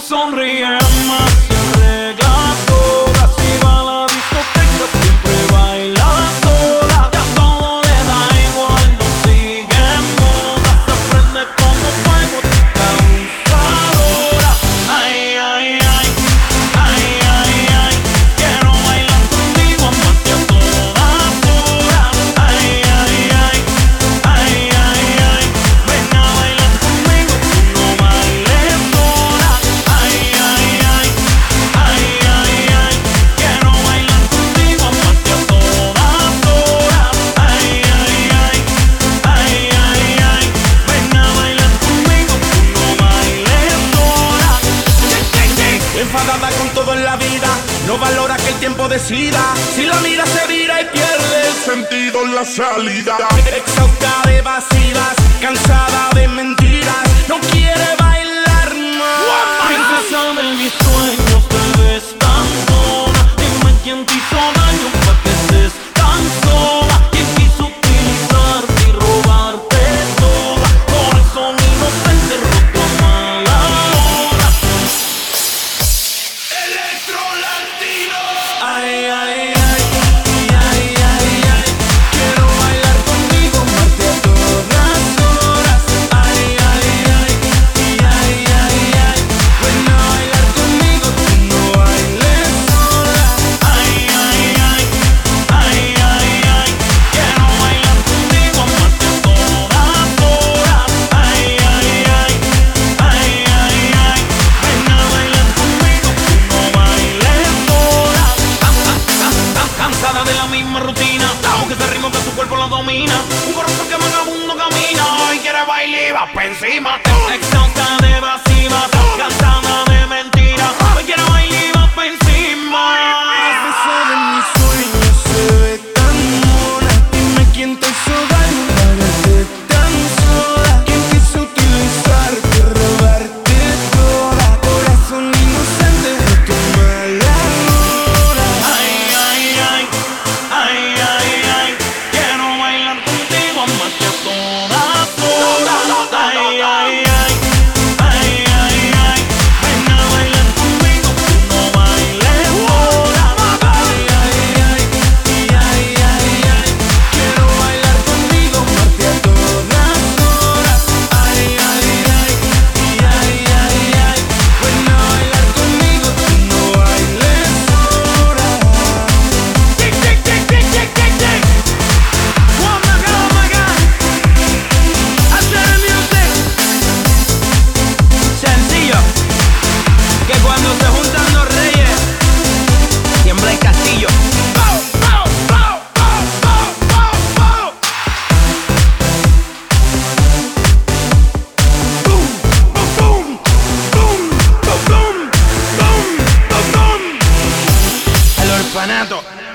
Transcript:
sonríe más. no valora que el tiempo decida. Si la mira se vira y pierde el sentido en la salida. Exhausta de vacías, cansada de mentiras, no quiere bailar más. Princesa de mis sueños, te ves tan sola. Dime quién te hizo daño para que estés tan sola. Quién quiso utilizarte y robarte sola? Por eso toda. Corazón inocente. domina. Un corazón que vagabundo camina y quiere bailar y va pa' encima. Exausta de vacía. orfanato.